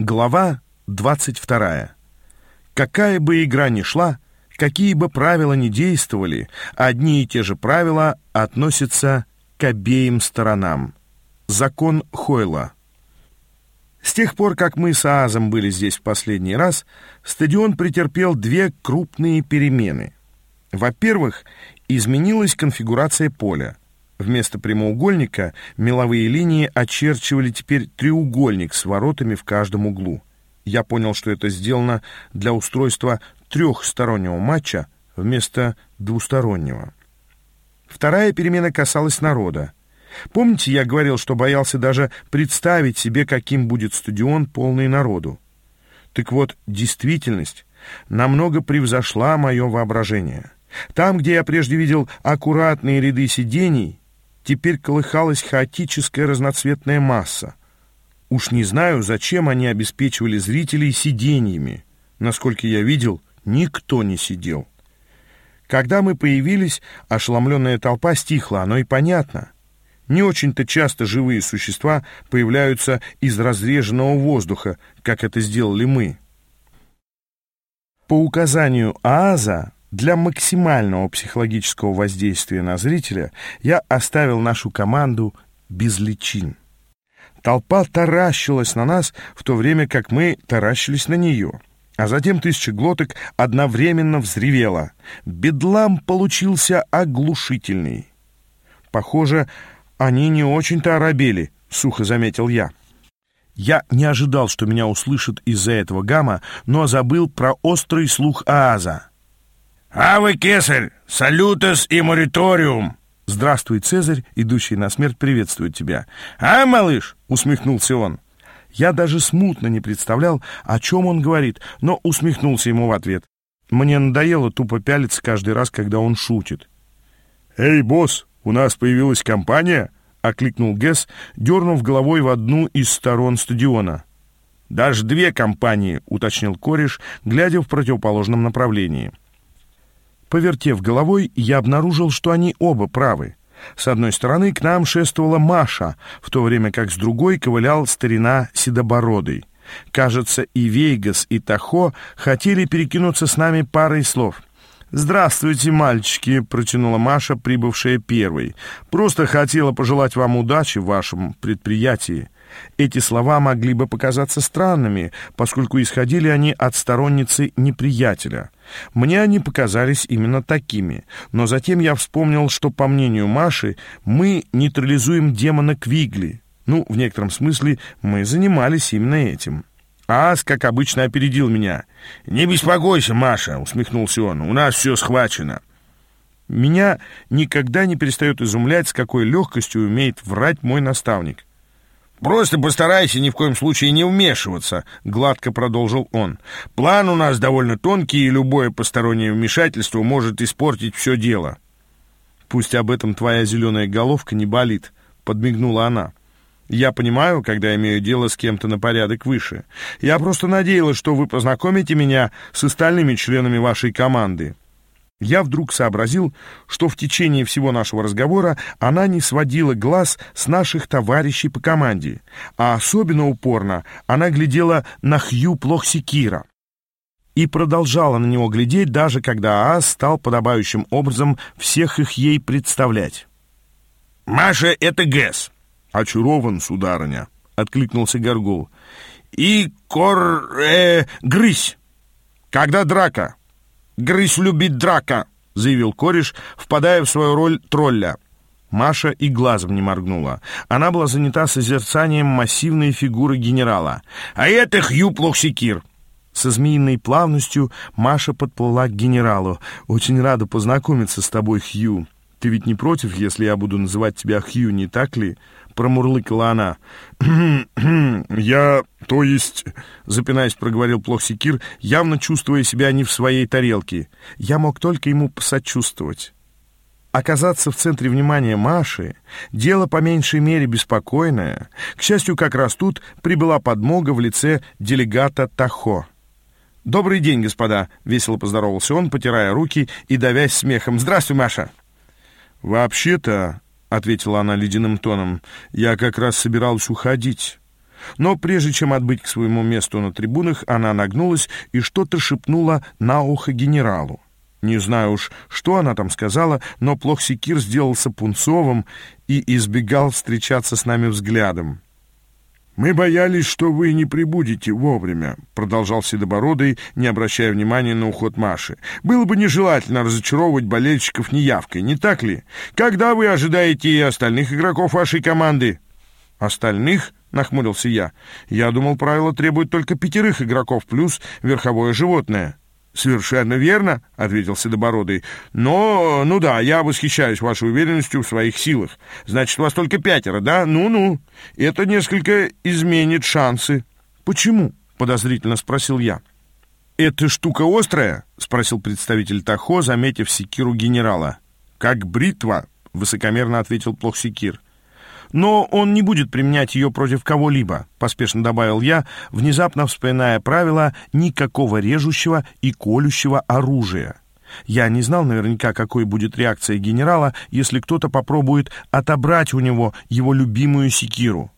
Глава 22. Какая бы игра ни шла, какие бы правила ни действовали, одни и те же правила относятся к обеим сторонам. Закон Хойла. С тех пор, как мы с Аазом были здесь в последний раз, стадион претерпел две крупные перемены. Во-первых, изменилась конфигурация поля. Вместо прямоугольника меловые линии очерчивали теперь треугольник с воротами в каждом углу. Я понял, что это сделано для устройства трехстороннего матча вместо двустороннего. Вторая перемена касалась народа. Помните, я говорил, что боялся даже представить себе, каким будет стадион, полный народу? Так вот, действительность намного превзошла мое воображение. Там, где я прежде видел аккуратные ряды сидений, теперь колыхалась хаотическая разноцветная масса. Уж не знаю, зачем они обеспечивали зрителей сиденьями. Насколько я видел, никто не сидел. Когда мы появились, ошеломленная толпа стихла, оно и понятно. Не очень-то часто живые существа появляются из разреженного воздуха, как это сделали мы. По указанию Ааза для максимального психологического воздействия на зрителя я оставил нашу команду без личин. Толпа таращилась на нас, в то время как мы таращились на нее. А затем тысяча глоток одновременно взревела. Бедлам получился оглушительный. Похоже, они не очень-то оробели, сухо заметил я. Я не ожидал, что меня услышат из-за этого гамма, но забыл про острый слух Ааза. «Авы, кесарь! Салютес и мориториум!» «Здравствуй, Цезарь, идущий на смерть, приветствует тебя!» «А, малыш!» — усмехнулся он. Я даже смутно не представлял, о чем он говорит, но усмехнулся ему в ответ. Мне надоело тупо пялиться каждый раз, когда он шутит. «Эй, босс, у нас появилась компания?» — окликнул Гесс, дернув головой в одну из сторон стадиона. «Даже две компании», — уточнил кореш, глядя в противоположном направлении. Повертев головой, я обнаружил, что они оба правы. С одной стороны к нам шествовала Маша, в то время как с другой ковылял старина Седобородый. Кажется, и Вейгас, и Тахо хотели перекинуться с нами парой слов. «Здравствуйте, мальчики», — протянула Маша, прибывшая первой. «Просто хотела пожелать вам удачи в вашем предприятии». Эти слова могли бы показаться странными, поскольку исходили они от сторонницы неприятеля. Мне они показались именно такими, но затем я вспомнил, что, по мнению Маши, мы нейтрализуем демона Квигли. Ну, в некотором смысле, мы занимались именно этим. Ас, как обычно, опередил меня. «Не беспокойся, Маша», — усмехнулся он, — «у нас все схвачено». Меня никогда не перестает изумлять, с какой легкостью умеет врать мой наставник. «Просто постарайся ни в коем случае не вмешиваться», — гладко продолжил он. «План у нас довольно тонкий, и любое постороннее вмешательство может испортить все дело». «Пусть об этом твоя зеленая головка не болит», — подмигнула она. «Я понимаю, когда имею дело с кем-то на порядок выше. Я просто надеялась, что вы познакомите меня с остальными членами вашей команды». Я вдруг сообразил, что в течение всего нашего разговора она не сводила глаз с наших товарищей по команде, а особенно упорно она глядела на Хью Плохсикира и продолжала на него глядеть, даже когда Аас стал подобающим образом всех их ей представлять. «Маша — это Гэс!» «Очарован, сударыня!» — откликнулся Горгул. «И кор... Э, грысь! Когда драка?» «Грысь любит драка», — заявил кореш, впадая в свою роль тролля. Маша и глазом не моргнула. Она была занята созерцанием массивной фигуры генерала. «А это Хью Плохсикир!» Со змеиной плавностью Маша подплыла к генералу. «Очень рада познакомиться с тобой, Хью. Ты ведь не против, если я буду называть тебя Хью, не так ли?» Промурлыкала она. «Я, то есть...» — запинаясь, проговорил Плохсикир, явно чувствуя себя не в своей тарелке. Я мог только ему посочувствовать. Оказаться в центре внимания Маши — дело по меньшей мере беспокойное. К счастью, как раз тут прибыла подмога в лице делегата Тахо. «Добрый день, господа!» — весело поздоровался он, потирая руки и давясь смехом. «Здравствуй, Маша!» «Вообще-то...» — ответила она ледяным тоном. «Я как раз собиралась уходить. Но прежде чем отбыть к своему месту на трибунах, она нагнулась и что-то шепнула на ухо генералу. Не знаю уж, что она там сказала, но Плохсикир сделался пунцовым и избегал встречаться с нами взглядом. «Мы боялись, что вы не прибудете вовремя», — продолжал Седобородый, не обращая внимания на уход Маши. «Было бы нежелательно разочаровывать болельщиков неявкой, не так ли? Когда вы ожидаете и остальных игроков вашей команды?» «Остальных?» — нахмурился я. «Я думал, правило требует только пятерых игроков плюс верховое животное». «Совершенно верно», — ответил Седобородый. «Но, ну да, я восхищаюсь вашей уверенностью в своих силах. Значит, вас только пятеро, да? Ну-ну. Это несколько изменит шансы». «Почему?» — подозрительно спросил я. «Эта штука острая?» — спросил представитель Тахо, заметив секиру генерала. «Как бритва», — высокомерно ответил Плохсекир. Но он не будет применять ее против кого-либо, поспешно добавил я, внезапно вспоминая правила никакого режущего и колющего оружия. Я не знал наверняка, какой будет реакция генерала, если кто-то попробует отобрать у него его любимую секиру.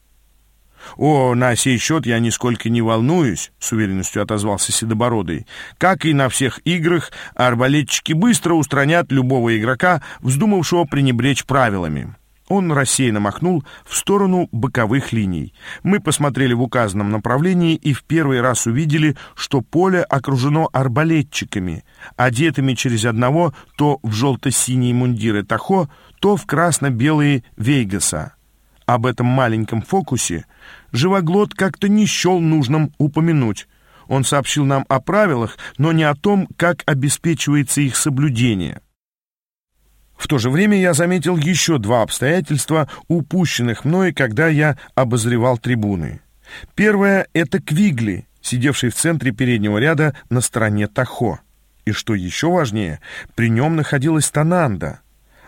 «О, на сей счет я нисколько не волнуюсь», — с уверенностью отозвался Седобородый. «Как и на всех играх, арбалетчики быстро устранят любого игрока, вздумавшего пренебречь правилами». Он рассеянно махнул в сторону боковых линий. Мы посмотрели в указанном направлении и в первый раз увидели, что поле окружено арбалетчиками, одетыми через одного то в желто-синие мундиры Тахо, то в красно-белые Вейгаса. Об этом маленьком фокусе живоглот как-то не счел нужным упомянуть. Он сообщил нам о правилах, но не о том, как обеспечивается их соблюдение. В то же время я заметил еще два обстоятельства, упущенных мной, когда я обозревал трибуны. Первое — это Квигли, сидевший в центре переднего ряда на стороне Тахо. И что еще важнее, при нем находилась Тананда.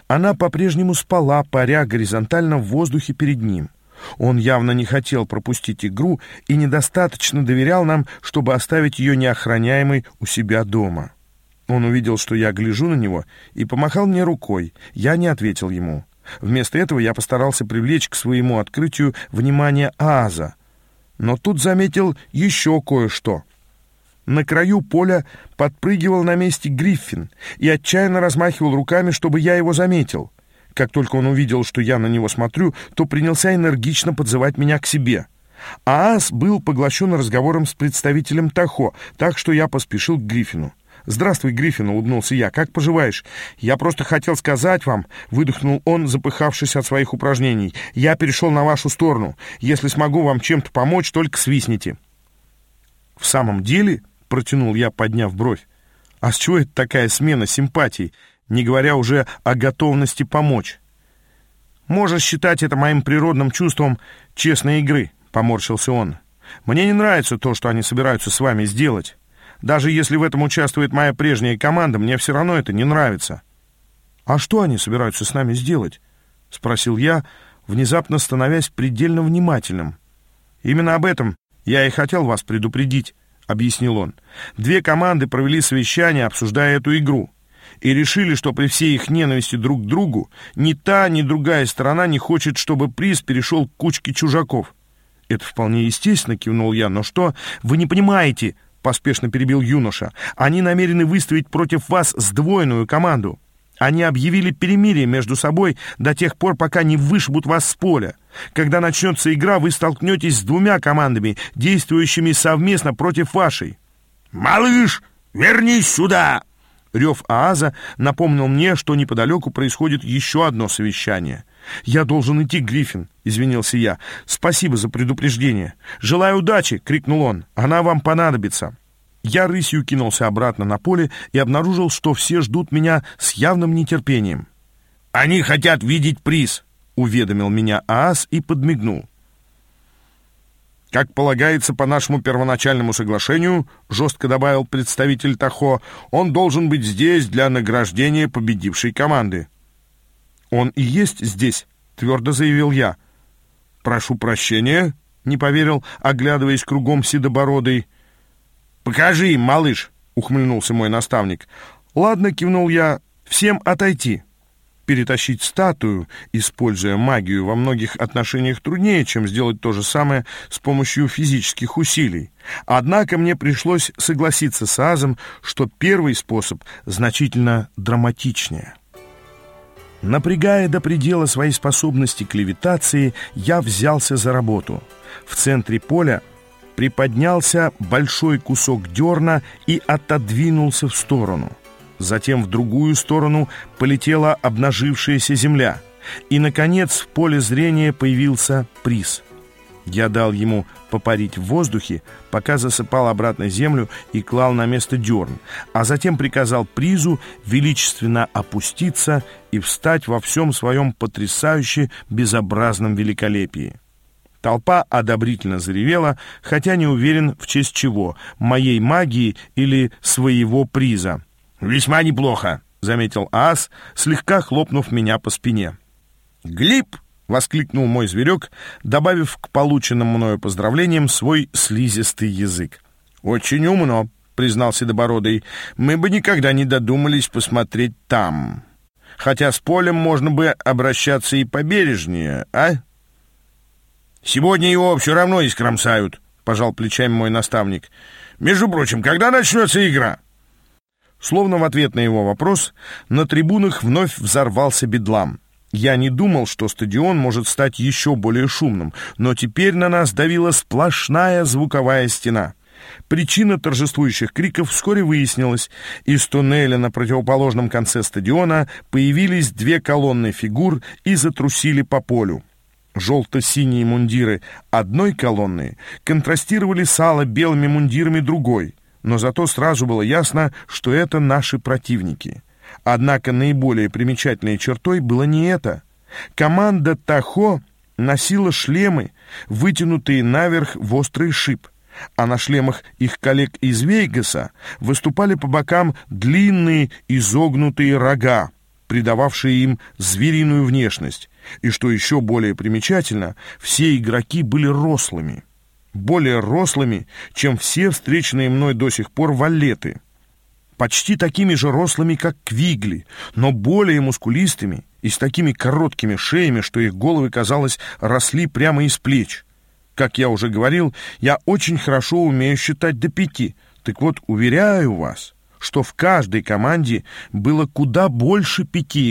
Она по-прежнему спала, паря горизонтально в воздухе перед ним. Он явно не хотел пропустить игру и недостаточно доверял нам, чтобы оставить ее неохраняемой у себя дома. Он увидел, что я гляжу на него, и помахал мне рукой. Я не ответил ему. Вместо этого я постарался привлечь к своему открытию внимание Ааза. Но тут заметил еще кое-что. На краю поля подпрыгивал на месте Гриффин и отчаянно размахивал руками, чтобы я его заметил. Как только он увидел, что я на него смотрю, то принялся энергично подзывать меня к себе. Аас был поглощен разговором с представителем Тахо, так что я поспешил к Гриффину. «Здравствуй, Гриффин», — улыбнулся я. «Как поживаешь?» «Я просто хотел сказать вам», — выдохнул он, запыхавшись от своих упражнений. «Я перешел на вашу сторону. Если смогу вам чем-то помочь, только свистните». «В самом деле?» — протянул я, подняв бровь. «А с чего это такая смена симпатий, не говоря уже о готовности помочь?» «Можно считать это моим природным чувством честной игры», — поморщился он. «Мне не нравится то, что они собираются с вами сделать». Даже если в этом участвует моя прежняя команда, мне все равно это не нравится». «А что они собираются с нами сделать?» — спросил я, внезапно становясь предельно внимательным. «Именно об этом я и хотел вас предупредить», — объяснил он. «Две команды провели совещание, обсуждая эту игру, и решили, что при всей их ненависти друг к другу ни та, ни другая сторона не хочет, чтобы приз перешел к кучке чужаков». «Это вполне естественно», — кивнул я, — «но что? Вы не понимаете», — поспешно перебил юноша. «Они намерены выставить против вас сдвоенную команду. Они объявили перемирие между собой до тех пор, пока не вышибут вас с поля. Когда начнется игра, вы столкнетесь с двумя командами, действующими совместно против вашей». «Малыш, вернись сюда!» Рев Ааза напомнил мне, что неподалеку происходит еще одно совещание — «Я должен идти, Гриффин», — извинился я. «Спасибо за предупреждение». «Желаю удачи!» — крикнул он. «Она вам понадобится». Я рысью кинулся обратно на поле и обнаружил, что все ждут меня с явным нетерпением. «Они хотят видеть приз», — уведомил меня Аас и подмигнул. «Как полагается по нашему первоначальному соглашению», — жестко добавил представитель Тахо, «он должен быть здесь для награждения победившей команды». «Он и есть здесь», — твердо заявил я. «Прошу прощения», — не поверил, оглядываясь кругом седобородый. «Покажи им, малыш», — ухмыльнулся мой наставник. «Ладно», — кивнул я, — «всем отойти». Перетащить статую, используя магию, во многих отношениях труднее, чем сделать то же самое с помощью физических усилий. Однако мне пришлось согласиться с Азом, что первый способ значительно драматичнее. Напрягая до предела свои способности к левитации, я взялся за работу. В центре поля приподнялся большой кусок дерна и отодвинулся в сторону. Затем в другую сторону полетела обнажившаяся земля. И, наконец, в поле зрения появился приз. Я дал ему попарить в воздухе, пока засыпал обратно землю и клал на место дерн, а затем приказал призу величественно опуститься и встать во всем своем потрясающе безобразном великолепии. Толпа одобрительно заревела, хотя не уверен, в честь чего, моей магии или своего приза. «Весьма неплохо», — заметил Ас, слегка хлопнув меня по спине. «Глип!» — воскликнул мой зверек, добавив к полученным мною поздравлениям свой слизистый язык. «Очень умно», — признал Седобородый. «Мы бы никогда не додумались посмотреть там. Хотя с полем можно бы обращаться и побережнее, а?» «Сегодня его все равно искромсают», — пожал плечами мой наставник. «Между прочим, когда начнется игра?» Словно в ответ на его вопрос, на трибунах вновь взорвался бедлам. Я не думал, что стадион может стать еще более шумным, но теперь на нас давила сплошная звуковая стена. Причина торжествующих криков вскоре выяснилась. Из туннеля на противоположном конце стадиона появились две колонны фигур и затрусили по полю. Желто-синие мундиры одной колонны контрастировали с ало-белыми мундирами другой — но зато сразу было ясно, что это наши противники. Однако наиболее примечательной чертой было не это. Команда Тахо носила шлемы, вытянутые наверх в острый шип, а на шлемах их коллег из Вейгаса выступали по бокам длинные изогнутые рога, придававшие им звериную внешность. И что еще более примечательно, все игроки были рослыми более рослыми, чем все встреченные мной до сих пор валеты. Почти такими же рослыми, как квигли, но более мускулистыми и с такими короткими шеями, что их головы, казалось, росли прямо из плеч. Как я уже говорил, я очень хорошо умею считать до пяти. Так вот, уверяю вас, что в каждой команде было куда больше пяти